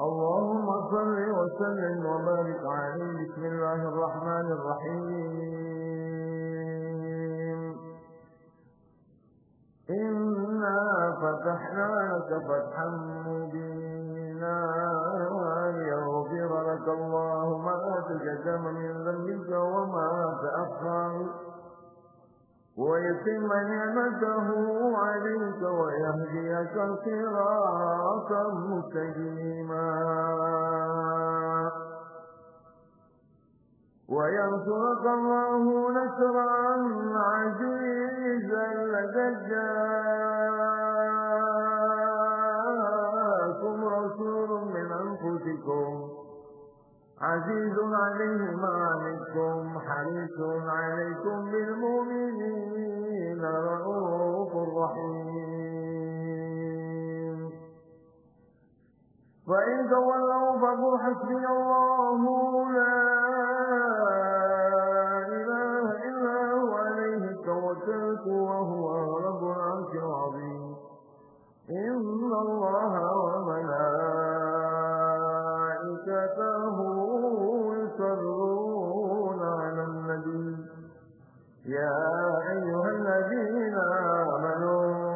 اللهم صل وسلم وبارك عليه. بسم الله الرحمن الرحيم. إنا فتحنا لك فتحا مبينا ليغفر لك الله ما تقدم من ذنبك وما تأخر. ويتم نعمته عليك ويهديك صراطا مستقيما وينصرك الله نصرا عزيزا لقد جاءكم رسول من انفسكم عزيز عليه ما عنتم حريص عليكم بالمؤمنين تولوا فقل حسبي الله لا إله إلا هو عليه توكلت وهو رب العرش العظيم. إن الله وملائكته يصلون على النبي. يا أيها الذين آمنوا